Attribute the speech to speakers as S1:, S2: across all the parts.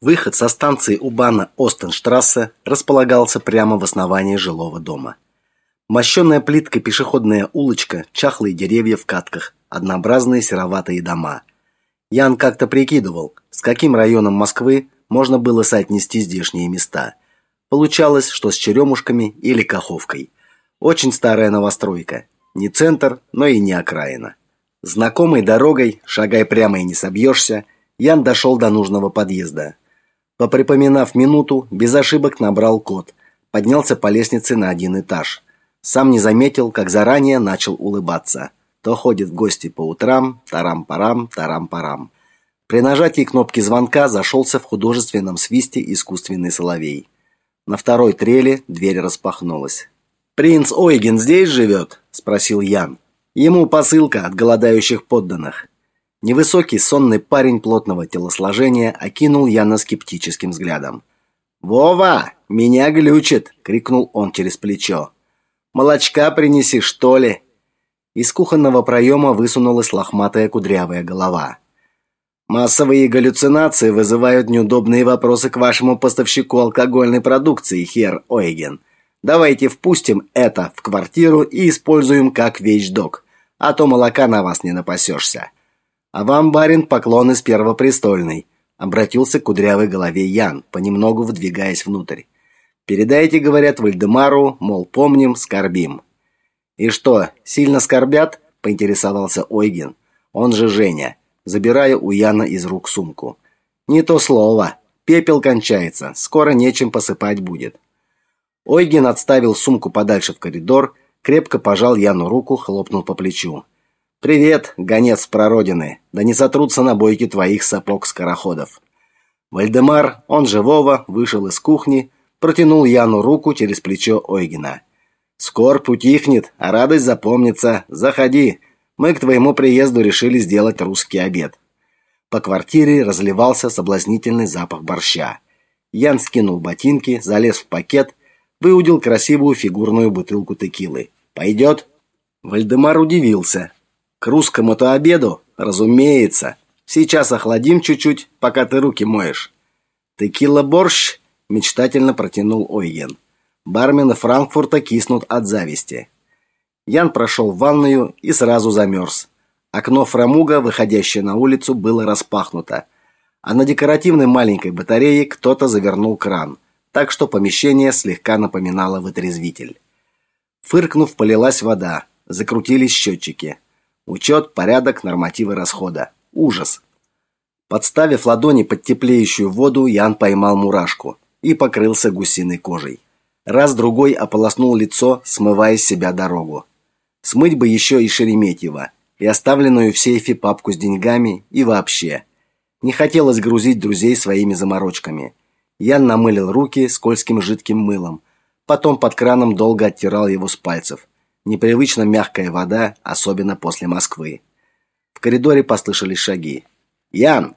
S1: Выход со станции Убана Остенштрассе располагался прямо в основании жилого дома. Мощенная плиткой пешеходная улочка, чахлые деревья в катках, однообразные сероватые дома. Ян как-то прикидывал, с каким районом Москвы можно было соотнести здешние места. Получалось, что с Черемушками или Каховкой. Очень старая новостройка. Не центр, но и не окраина. Знакомой дорогой, шагай прямо и не собьешься, Ян дошел до нужного подъезда. Поприпоминав минуту, без ошибок набрал код. Поднялся по лестнице на один этаж. Сам не заметил, как заранее начал улыбаться. То ходит в гости по утрам, тарам-парам, тарам-парам. При нажатии кнопки звонка зашелся в художественном свисте искусственный соловей. На второй трели дверь распахнулась. «Принц Ойген здесь живет?» – спросил Ян. Ему посылка от голодающих подданных. Невысокий сонный парень плотного телосложения окинул Яна скептическим взглядом. «Вова, меня глючит!» — крикнул он через плечо. «Молочка принеси, что ли?» Из кухонного проема высунулась лохматая кудрявая голова. «Массовые галлюцинации вызывают неудобные вопросы к вашему поставщику алкогольной продукции, хер Ойген. Давайте впустим это в квартиру и используем как вещдок, а то молока на вас не напасешься». А вам, барин, поклон из первопрестольной, обратился к кудрявой голове Ян, понемногу вдвигаясь внутрь. Передайте, говорят Вальдемару, мол, помним, скорбим. И что, сильно скорбят? поинтересовался Ойген. Он же Женя, забирая у Яна из рук сумку. Не то слово. Пепел кончается, скоро нечем посыпать будет. Ойген отставил сумку подальше в коридор, крепко пожал Яну руку, хлопнул по плечу. Привет, гонец прародины. Да не сотрутся на бойке твоих сапог скороходов. Вальдемар, он же Вова, вышел из кухни, протянул Яну руку через плечо Ойгена. Скорбь утихнет, а радость запомнится. Заходи. Мы к твоему приезду решили сделать русский обед. По квартире разливался соблазнительный запах борща. Ян скинул ботинки, залез в пакет, выудил красивую фигурную бутылку текилы. Пойдет?» Вальдемар удивился. К русскому-то обеду, разумеется. Сейчас охладим чуть-чуть, пока ты руки моешь. Текила борщ, мечтательно протянул Ойген. Бармены Франкфурта киснут от зависти. Ян прошел в ванную и сразу замерз. Окно фрамуга, выходящее на улицу, было распахнуто, а на декоративной маленькой батарее кто-то завернул кран, так что помещение слегка напоминало вытрезвитель. Фыркнув, полилась вода, закрутились счетчики. Учет, порядок, нормативы расхода. Ужас. Подставив ладони под теплеющую воду, Ян поймал мурашку и покрылся гусиной кожей. Раз другой ополоснул лицо, смывая с себя дорогу. Смыть бы еще и Шереметьево, и оставленную в сейфе папку с деньгами, и вообще. Не хотелось грузить друзей своими заморочками. Ян намылил руки скользким жидким мылом, потом под краном долго оттирал его с пальцев непривычно мягкая вода, особенно после Москвы. В коридоре послышались шаги. Ян.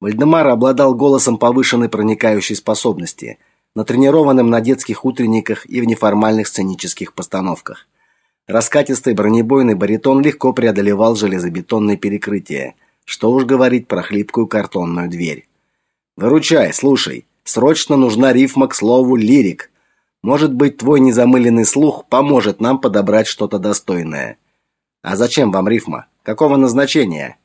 S1: Вальдемар обладал голосом повышенной проникающей способности, натренированным на детских утренниках и в неформальных сценических постановках. Раскатистый бронебойный баритон легко преодолевал железобетонные перекрытия. Что уж говорить про хлипкую картонную дверь. Выручай, слушай. Срочно нужна рифма к слову лирик. Может быть, твой незамыленный слух поможет нам подобрать что-то достойное. А зачем вам рифма? Какого назначения?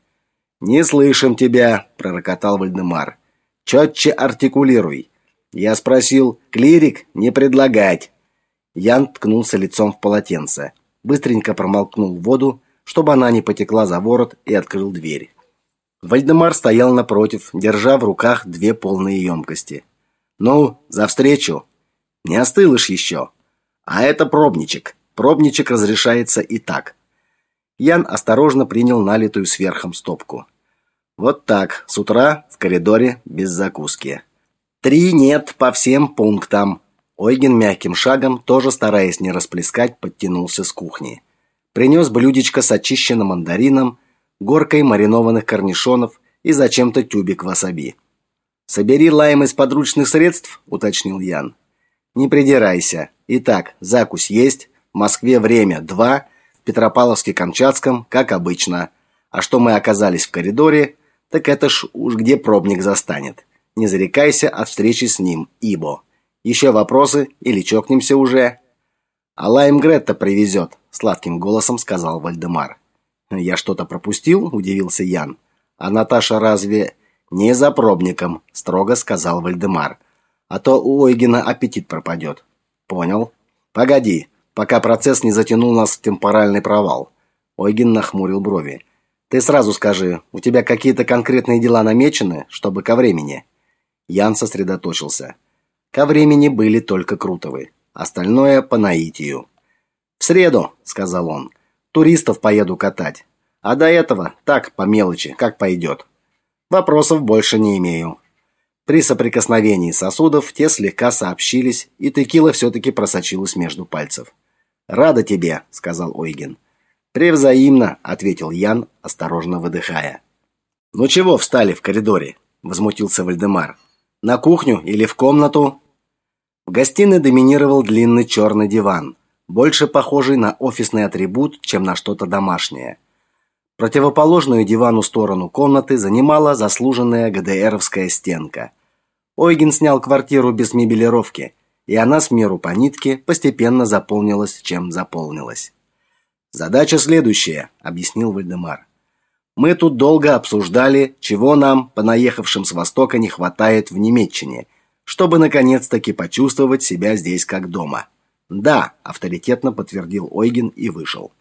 S1: Не слышим тебя, пророкотал Вальдемар. Четче артикулируй. Я спросил: "Клирик, не предлагать". Ян ткнулся лицом в полотенце, быстренько промолкнул воду, чтобы она не потекла за ворот, и открыл дверь. Вальдемар стоял напротив, держа в руках две полные емкости. "Ну, за встречу", не остылышь еще. А это пробничек. Пробничек разрешается и так. Ян осторожно принял налитую сверхом стопку. Вот так, с утра в коридоре без закуски. Три нет по всем пунктам. Ойген мягким шагом, тоже стараясь не расплескать, подтянулся с кухни. Принес блюдечко с очищенным мандарином, горкой маринованных корнишонов и зачем-то тюбик васаби. «Собери лайм из подручных средств», — уточнил Ян. Не придирайся. Итак, закусь есть. В Москве время два, в Петропавловске-Камчатском, как обычно. А что мы оказались в коридоре, так это ж уж где пробник застанет. Не зарекайся от встречи с ним, Ибо. Еще вопросы или чокнемся уже? А лайм Гретта привезет», — сладким голосом сказал Вальдемар. Я что-то пропустил? удивился Ян. А Наташа разве не за пробником, строго сказал Вальдемар. А то у Ойгена аппетит пропадет. Понял? Погоди, пока процесс не затянул нас в темпоральный провал. Ойген нахмурил брови. Ты сразу скажи, у тебя какие-то конкретные дела намечены, чтобы ко времени? Ян сосредоточился. Ко времени были только Крутовы, остальное по наитию. В среду, сказал он. Туристов поеду катать. А до этого так по мелочи, как пойдет. Вопросов больше не имею. При соприкосновении сосудов те слегка сообщились, и текила все таки просочилась между пальцев. "Рада тебе", сказал Ойген. "Превзаимно", ответил Ян, осторожно выдыхая. "Ну чего встали в коридоре?" возмутился Вальдемар. "На кухню или в комнату?" В гостиной доминировал длинный черный диван, больше похожий на офисный атрибут, чем на что-то домашнее. Противоположную дивану сторону комнаты занимала заслуженная ГДРовская стенка. Ойген снял квартиру без мебелировки, и она с меру по нитке постепенно заполнилась, чем заполнилась. Задача следующая, объяснил Вальдемар. Мы тут долго обсуждали, чего нам, понаехавшим с востока, не хватает в Немеччине, чтобы наконец-таки почувствовать себя здесь как дома. Да, авторитетно подтвердил Ойген и вышел.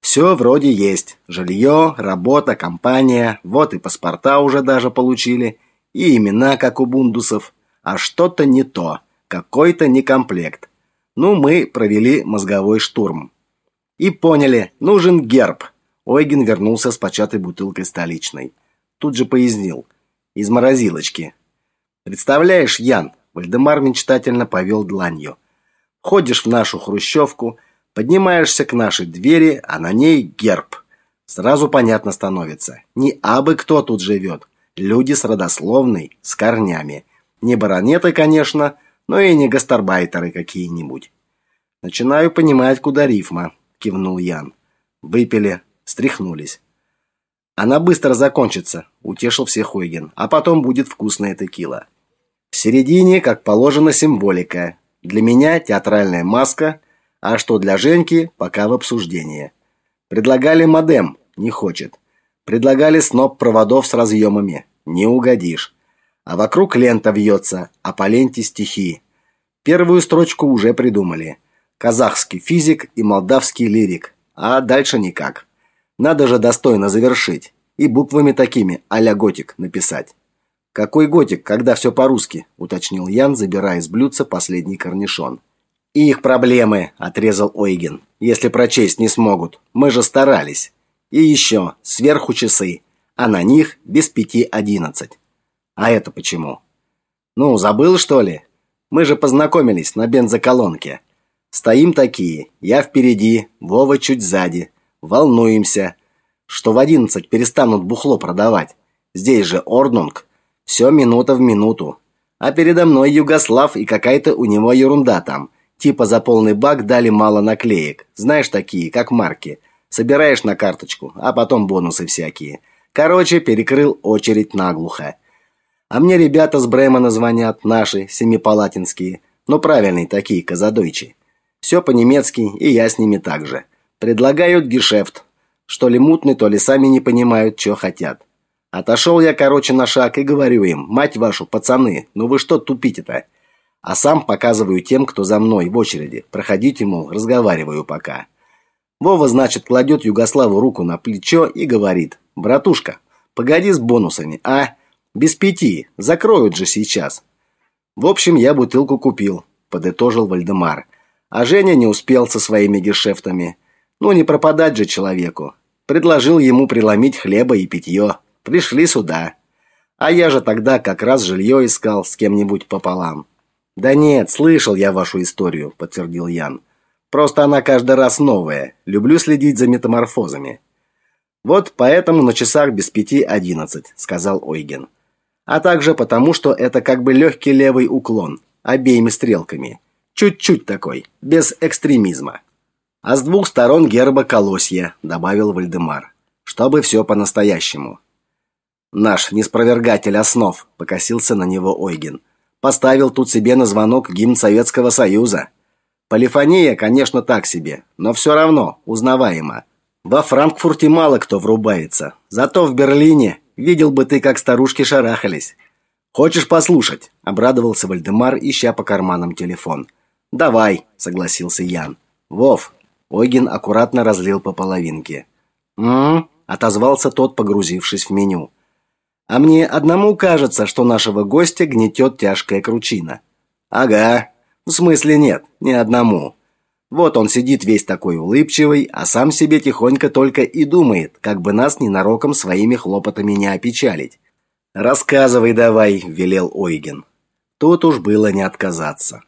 S1: Все вроде есть. Жилье, работа, компания, вот и паспорта уже даже получили и имена, как у бундусов, а что-то не то, какой-то некомплект. Ну, мы провели мозговой штурм. И поняли, нужен герб. Ойген вернулся с початой бутылкой столичной. Тут же пояснил: из морозилочки. Представляешь, Ян, Вальдемар мечтательно повел дланью. Ходишь в нашу хрущевку, поднимаешься к нашей двери, а на ней герб. Сразу понятно становится, не абы кто тут живет, Люди с родословной, с корнями. Не баронеты, конечно, но и не гастарбайтеры какие-нибудь. Начинаю понимать, куда рифма, кивнул Ян. Выпили, стряхнулись. Она быстро закончится, утешил всех Ойген. А потом будет вкусная текила. В середине, как положено, символика. Для меня театральная маска, а что для Женьки, пока в обсуждении. Предлагали модем, не хочет. Предлагали сноп проводов с разъемами не угодишь. А вокруг лента вьется, а по ленте стихи. Первую строчку уже придумали. Казахский физик и молдавский лирик. А дальше никак. Надо же достойно завершить и буквами такими а-ля готик написать. Какой готик, когда все по-русски, уточнил Ян, забирая из блюдца последний корнишон. Их проблемы, отрезал Ойген. Если прочесть не смогут. Мы же старались. И еще сверху часы а на них без пяти одиннадцать. А это почему? Ну, забыл, что ли? Мы же познакомились на бензоколонке. Стоим такие, я впереди, Вова чуть сзади. Волнуемся, что в одиннадцать перестанут бухло продавать. Здесь же Орднунг. Все минута в минуту. А передо мной Югослав и какая-то у него ерунда там. Типа за полный бак дали мало наклеек. Знаешь такие, как марки. Собираешь на карточку, а потом бонусы всякие. Короче, перекрыл очередь наглухо. А мне ребята с Бремена звонят, наши, семипалатинские, но правильные такие, казадойчи. Все по-немецки, и я с ними так же. Предлагают гешефт. Что ли мутный, то ли сами не понимают, что хотят. Отошел я, короче, на шаг и говорю им: "Мать вашу, пацаны, ну вы что тупите-то?" А сам показываю тем, кто за мной в очереди. Проходите, мол, разговариваю пока. Вова, значит, кладет Югославу руку на плечо и говорит: Братушка, погоди с бонусами, а? Без пяти, закроют же сейчас. В общем, я бутылку купил, подытожил Вальдемар. А Женя не успел со своими гешефтами. Ну не пропадать же человеку. Предложил ему приломить хлеба и питье. Пришли сюда. А я же тогда как раз жилье искал с кем-нибудь пополам. Да нет, слышал я вашу историю, подтвердил Ян. Просто она каждый раз новая. Люблю следить за метаморфозами. Вот поэтому на часах без пяти одиннадцать, сказал Ойген. А также потому, что это как бы легкий левый уклон обеими стрелками. Чуть-чуть такой, без экстремизма. А с двух сторон герба колосья, добавил Вальдемар, чтобы все по-настоящему. Наш неспровергатель основ, покосился на него Ойген. Поставил тут себе на звонок гимн Советского Союза. Полифония, конечно, так себе, но все равно узнаваемо. Во Франкфурте мало кто врубается. Зато в Берлине видел бы ты, как старушки шарахались. Хочешь послушать? обрадовался Вальдемар, ища по карманам телефон. Давай, согласился Ян. Вов, Ойген аккуратно разлил по половинке. «М-м-м», отозвался тот, погрузившись в меню. «А мне одному кажется, что нашего гостя гнетет тяжкая кручина». «Ага. В смысле нет, не одному. Вот он сидит весь такой улыбчивый, а сам себе тихонько только и думает, как бы нас ненароком своими хлопотами не опечалить. «Рассказывай давай», – велел Ойген. Тут уж было не отказаться.